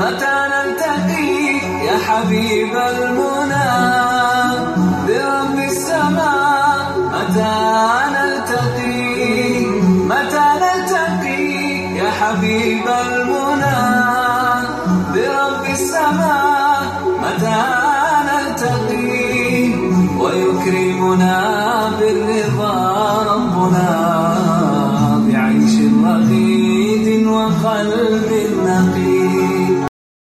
متى نلتقي يا حبيب المنى؟ برب السماء متى نلتقي؟ متى نلتقي يا حبيب المنى؟ برب السماء متى نلتقي؟ ويكرمنا بالرضا ربنا بعيش رغيد وقلب